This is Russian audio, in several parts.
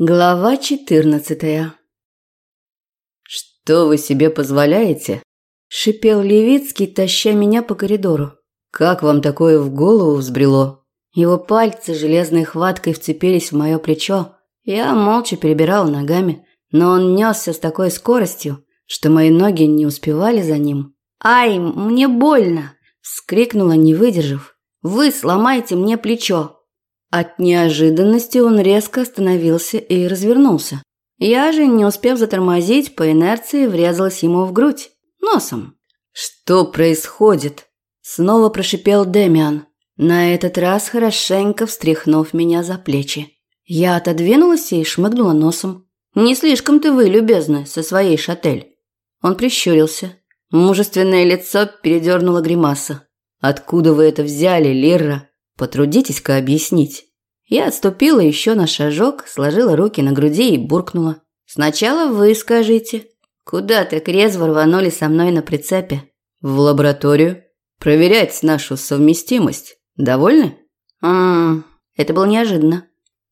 Глава 14 «Что вы себе позволяете?» – шипел Левицкий, таща меня по коридору. «Как вам такое в голову взбрело?» Его пальцы железной хваткой вцепились в мое плечо. Я молча перебирал ногами, но он несся с такой скоростью, что мои ноги не успевали за ним. «Ай, мне больно!» – вскрикнула, не выдержав. «Вы сломаете мне плечо!» От неожиданности он резко остановился и развернулся. Я же, не успев затормозить, по инерции врезалась ему в грудь. Носом. «Что происходит?» Снова прошипел Демиан, на этот раз хорошенько встряхнув меня за плечи. Я отодвинулась и шмыгнула носом. «Не слишком-то вы любезны со своей шатель». Он прищурился. Мужественное лицо передернуло гримаса. «Откуда вы это взяли, Лирра?» Потрудитесь-ка объяснить. Я отступила еще на шажок, сложила руки на груди и буркнула. Сначала вы скажите. Куда так резво рванули со мной на прицепе? В лабораторию. Проверять нашу совместимость. Довольны? Ммм, это было неожиданно.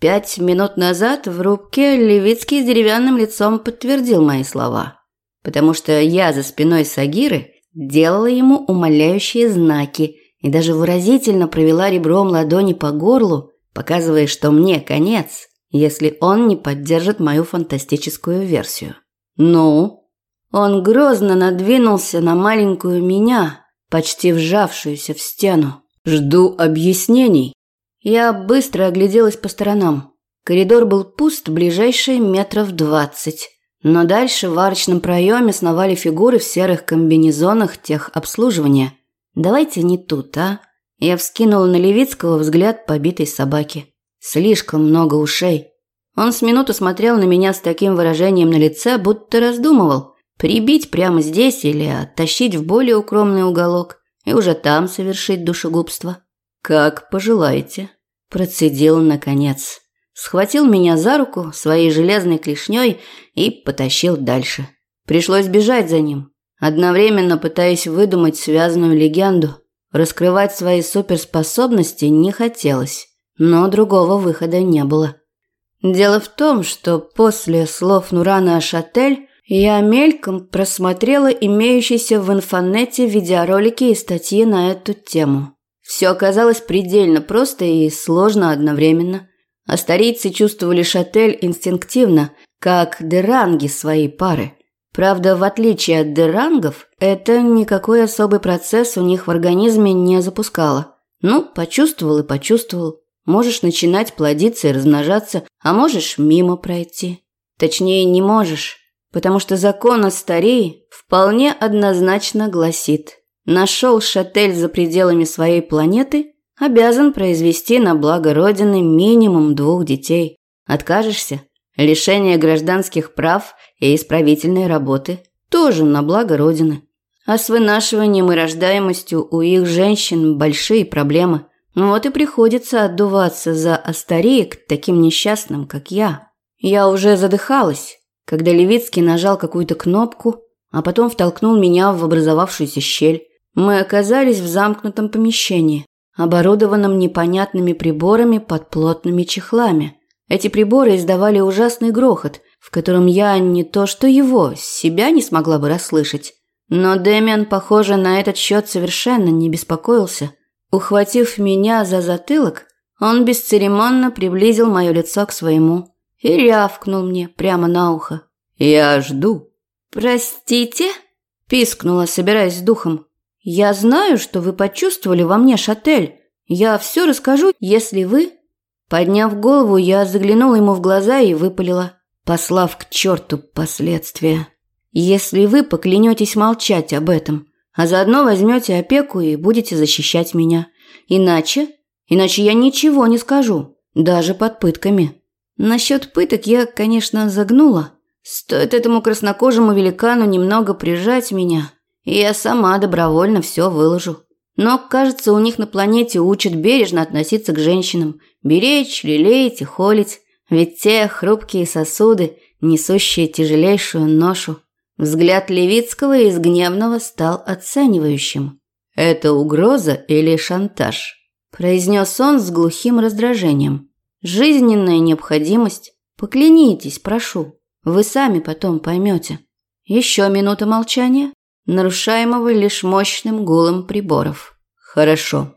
Пять минут назад в рубке Левицкий с деревянным лицом подтвердил мои слова. Потому что я за спиной Сагиры делала ему умоляющие знаки – и даже выразительно провела ребром ладони по горлу, показывая, что мне конец, если он не поддержит мою фантастическую версию. «Ну?» Он грозно надвинулся на маленькую меня, почти вжавшуюся в стену. «Жду объяснений». Я быстро огляделась по сторонам. Коридор был пуст ближайшие метров двадцать. Но дальше в арочном проеме сновали фигуры в серых комбинезонах техобслуживания. Давайте не тут, а? Я вскинула на Левицкого взгляд побитой собаки. Слишком много ушей. Он с минуту смотрел на меня с таким выражением на лице, будто раздумывал, прибить прямо здесь или оттащить в более укромный уголок и уже там совершить душегубство. «Как пожелаете», – процедил наконец. Схватил меня за руку своей железной клешней и потащил дальше. Пришлось бежать за ним, одновременно пытаясь выдумать связанную легенду. Раскрывать свои суперспособности не хотелось, но другого выхода не было. Дело в том, что после слов Нурана Ашатель я мельком просмотрела имеющиеся в инфонете видеоролики и статьи на эту тему. Все оказалось предельно просто и сложно одновременно. Астарийцы чувствовали Шатель инстинктивно, как деранги своей пары. Правда, в отличие от дерангов, это никакой особый процесс у них в организме не запускало. Ну, почувствовал и почувствовал. Можешь начинать плодиться и размножаться, а можешь мимо пройти. Точнее, не можешь, потому что закон о старей вполне однозначно гласит. Нашел шатель за пределами своей планеты, обязан произвести на благо Родины минимум двух детей. Откажешься Лишение гражданских прав и исправительной работы тоже на благо Родины. А с вынашиванием и рождаемостью у их женщин большие проблемы. Вот и приходится отдуваться за остареек таким несчастным, как я. Я уже задыхалась, когда Левицкий нажал какую-то кнопку, а потом втолкнул меня в образовавшуюся щель. Мы оказались в замкнутом помещении, оборудованном непонятными приборами под плотными чехлами – эти приборы издавали ужасный грохот, в котором я не то что его, себя не смогла бы расслышать. Но Дэмиан, похоже, на этот счет совершенно не беспокоился. Ухватив меня за затылок, он бесцеремонно приблизил мое лицо к своему и рявкнул мне прямо на ухо. «Я жду». «Простите?» – пискнула, собираясь с духом. «Я знаю, что вы почувствовали во мне шатель. Я все расскажу, если вы Подняв голову, я заглянула ему в глаза и выпалила, послав к черту последствия. «Если вы поклянетесь молчать об этом, а заодно возьмете опеку и будете защищать меня. Иначе, иначе я ничего не скажу, даже под пытками. Насчет пыток я, конечно, загнула. Стоит этому краснокожему великану немного прижать меня, и я сама добровольно все выложу. Но, кажется, у них на планете учат бережно относиться к женщинам, беречь, лелеять и холить, ведь те хрупкие сосуды, несущие тяжелейшую ношу. Взгляд Левицкого из гневного стал оценивающим. «Это угроза или шантаж?» – произнес он с глухим раздражением. «Жизненная необходимость. Поклянитесь, прошу. Вы сами потом поймете. Еще минута молчания, нарушаемого лишь мощным гулом приборов. Хорошо.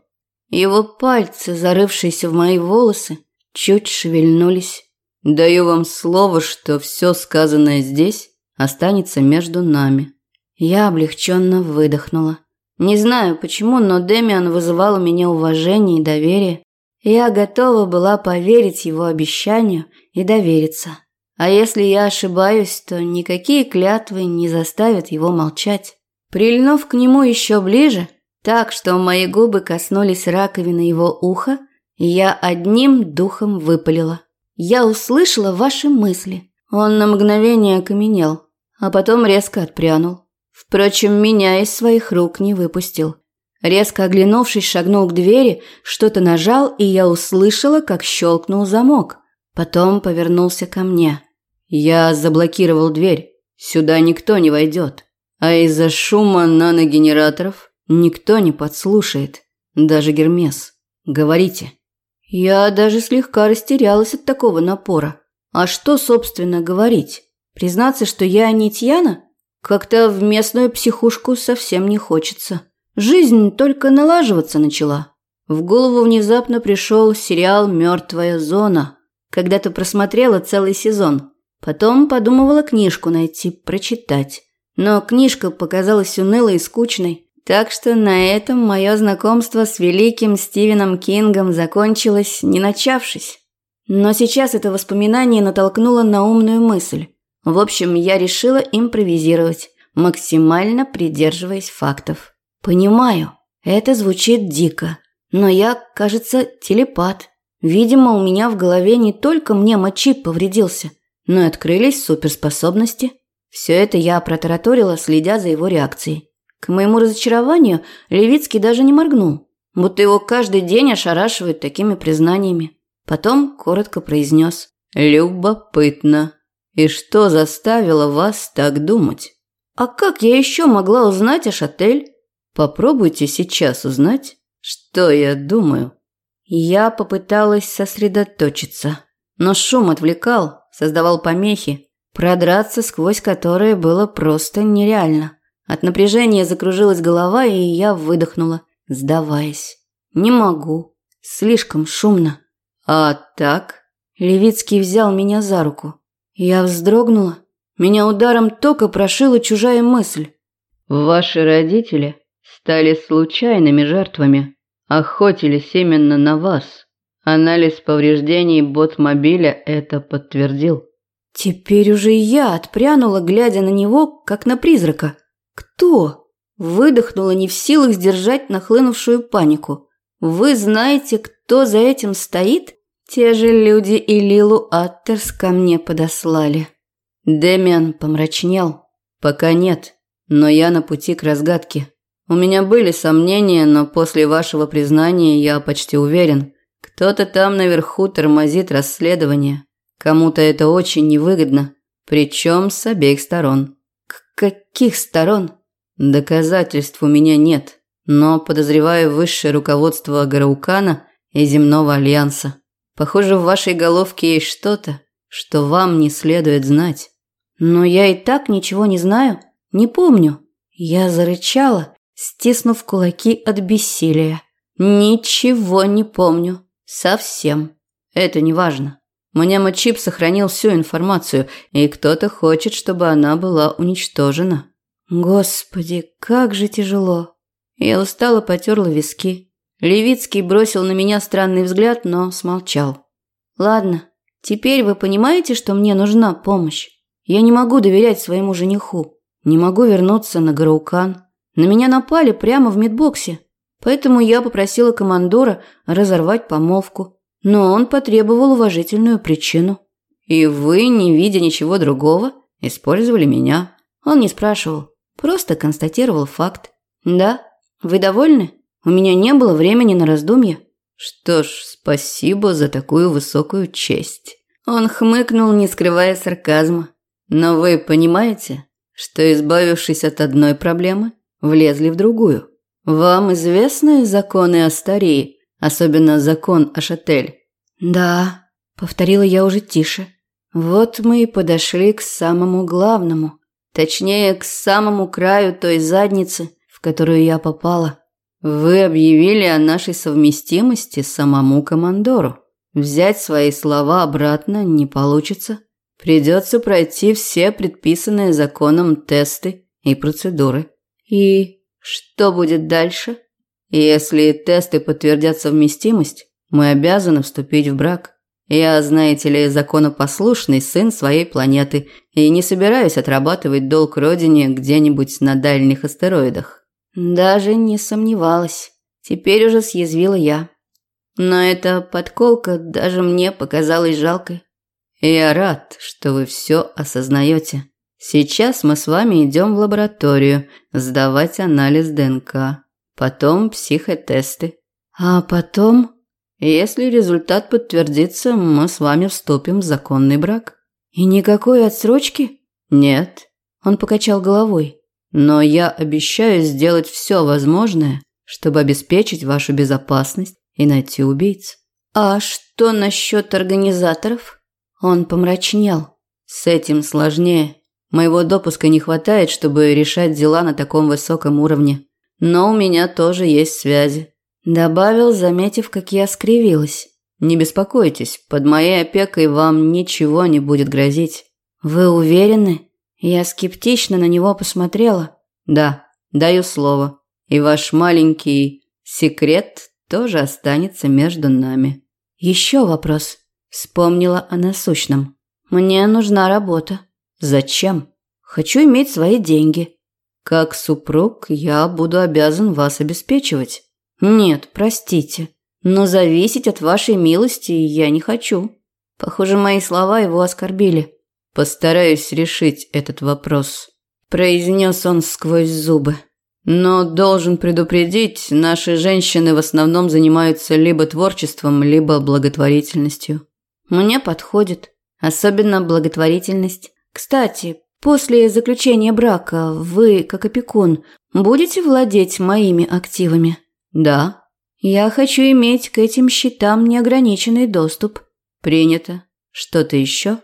Его пальцы, зарывшиеся в мои волосы, чуть шевельнулись. Даю вам слово, что все сказанное здесь останется между нами. Я облегченно выдохнула. Не знаю почему, но Демиан вызывал у меня уважение и доверие. Я готова была поверить его обещанию и довериться. А если я ошибаюсь, то никакие клятвы не заставят его молчать. Прильнув к нему еще ближе, так что мои губы коснулись раковины его уха, я одним духом выпалила. Я услышала ваши мысли. Он на мгновение окаменел, а потом резко отпрянул. Впрочем, меня из своих рук не выпустил. Резко оглянувшись, шагнул к двери, что-то нажал, и я услышала, как щелкнул замок. Потом повернулся ко мне. Я заблокировал дверь. Сюда никто не войдет. А из-за шума наногенераторов никто не подслушает. Даже Гермес. Говорите. Я даже слегка растерялась от такого напора. А что, собственно, говорить? Признаться, что я не Тьяна? Как-то в местную психушку совсем не хочется. Жизнь только налаживаться начала. В голову внезапно пришел сериал «Мертвая зона». Когда-то просмотрела целый сезон. Потом подумывала книжку найти, прочитать. Но книжка показалась унылой и скучной. Так что на этом мое знакомство с великим Стивеном Кингом закончилось, не начавшись. Но сейчас это воспоминание натолкнуло на умную мысль. В общем, я решила импровизировать, максимально придерживаясь фактов. Понимаю, это звучит дико, но я, кажется, телепат. Видимо, у меня в голове не только мне мочип повредился, но и открылись суперспособности. Все это я протараторила, следя за его реакцией. К моему разочарованию Левицкий даже не моргнул, будто его каждый день ошарашивают такими признаниями. Потом коротко произнес «Любопытно». И что заставило вас так думать? А как я еще могла узнать о Шатель? Попробуйте сейчас узнать, что я думаю. Я попыталась сосредоточиться, но шум отвлекал, создавал помехи, продраться сквозь которые было просто нереально. От напряжения закружилась голова, и я выдохнула, сдаваясь. Не могу, слишком шумно. А так? Левицкий взял меня за руку. Я вздрогнула. Меня ударом тока прошила чужая мысль. Ваши родители стали случайными жертвами, охотились именно на вас. Анализ повреждений ботмобиля это подтвердил. Теперь уже я отпрянула, глядя на него, как на призрака. Кто? Выдохнула, не в силах сдержать нахлынувшую панику. Вы знаете, кто за этим стоит? Те же люди и Лилу Аттерс ко мне подослали. Демиан помрачнел. Пока нет, но я на пути к разгадке. У меня были сомнения, но после вашего признания я почти уверен. Кто-то там наверху тормозит расследование. Кому-то это очень невыгодно, причем с обеих сторон. К каких сторон? Доказательств у меня нет, но подозреваю высшее руководство Гараукана и Земного Альянса. Похоже, в вашей головке есть что-то, что вам не следует знать. Но я и так ничего не знаю, не помню. Я зарычала, стиснув кулаки от бессилия. Ничего не помню. Совсем. Это не важно. Мнемочип сохранил всю информацию, и кто-то хочет, чтобы она была уничтожена. Господи, как же тяжело. Я устало потерла виски. Левицкий бросил на меня странный взгляд, но смолчал. Ладно, теперь вы понимаете, что мне нужна помощь. Я не могу доверять своему жениху. Не могу вернуться на Гараукан. На меня напали прямо в медбоксе. Поэтому я попросила командора разорвать помолвку. Но он потребовал уважительную причину. И вы, не видя ничего другого, использовали меня. Он не спрашивал, просто констатировал факт. Да, вы довольны? У меня не было времени на раздумья. Что ж, спасибо за такую высокую честь. Он хмыкнул, не скрывая сарказма. Но вы понимаете, что избавившись от одной проблемы, влезли в другую. Вам известны законы Астарии, особенно закон Ашатель? Да, повторила я уже тише. Вот мы и подошли к самому главному. Точнее, к самому краю той задницы, в которую я попала. Вы объявили о нашей совместимости самому командору. Взять свои слова обратно не получится. Придется пройти все предписанные законом тесты и процедуры. И что будет дальше? Если тесты подтвердят совместимость, мы обязаны вступить в брак. Я, знаете ли, законопослушный сын своей планеты и не собираюсь отрабатывать долг родине где-нибудь на дальних астероидах. Даже не сомневалась. Теперь уже съязвила я. Но эта подколка даже мне показалась жалкой. Я рад, что вы все осознаете. Сейчас мы с вами идем в лабораторию сдавать анализ ДНК, потом психотесты. А потом, если результат подтвердится, мы с вами вступим в законный брак. И никакой отсрочки? Нет. Он покачал головой. Но я обещаю сделать все возможное, чтобы обеспечить вашу безопасность и найти убийц. А что насчет организаторов? Он помрачнел. С этим сложнее. Моего допуска не хватает, чтобы решать дела на таком высоком уровне. Но у меня тоже есть связи. Добавил, заметив, как я скривилась. Не беспокойтесь, под моей опекой вам ничего не будет грозить. Вы уверены? Я скептично на него посмотрела. Да, даю слово. И ваш маленький секрет тоже останется между нами. Еще вопрос. Вспомнила о насущном. Мне нужна работа. Зачем? Хочу иметь свои деньги. Как супруг я буду обязан вас обеспечивать. Нет, простите, но зависеть от вашей милости я не хочу. Похоже, мои слова его оскорбили. Постараюсь решить этот вопрос, произнес он сквозь зубы. Но должен предупредить, наши женщины в основном занимаются либо творчеством, либо благотворительностью. Мне подходит, особенно благотворительность. Кстати, после заключения брака вы, как опекун, будете владеть моими активами? Да. Я хочу иметь к этим счетам неограниченный доступ. Принято. Что-то еще?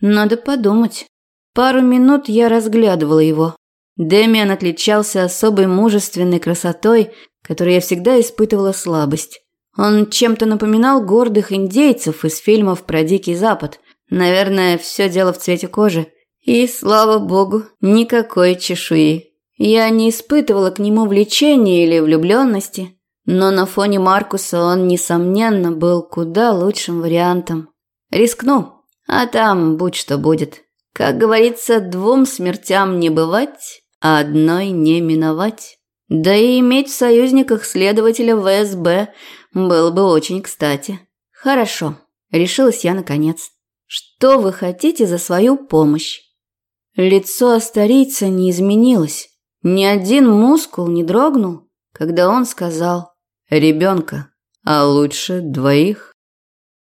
Надо подумать. Пару минут я разглядывала его. Демиан отличался особой мужественной красотой, которой я всегда испытывала слабость. Он чем-то напоминал гордых индейцев из фильмов про Дикий Запад. Наверное, все дело в цвете кожи. И, слава богу, никакой чешуи. Я не испытывала к нему влечения или влюбленности, но на фоне Маркуса он, несомненно, был куда лучшим вариантом. Рискну, а там будь что будет. Как говорится, двум смертям не бывать, а одной не миновать. Да и иметь в союзниках следователя ВСБ было бы очень кстати. Хорошо, решилась я наконец. Что вы хотите за свою помощь? Лицо Астарийца не изменилось. Ни один мускул не дрогнул, когда он сказал «ребенка, а лучше двоих».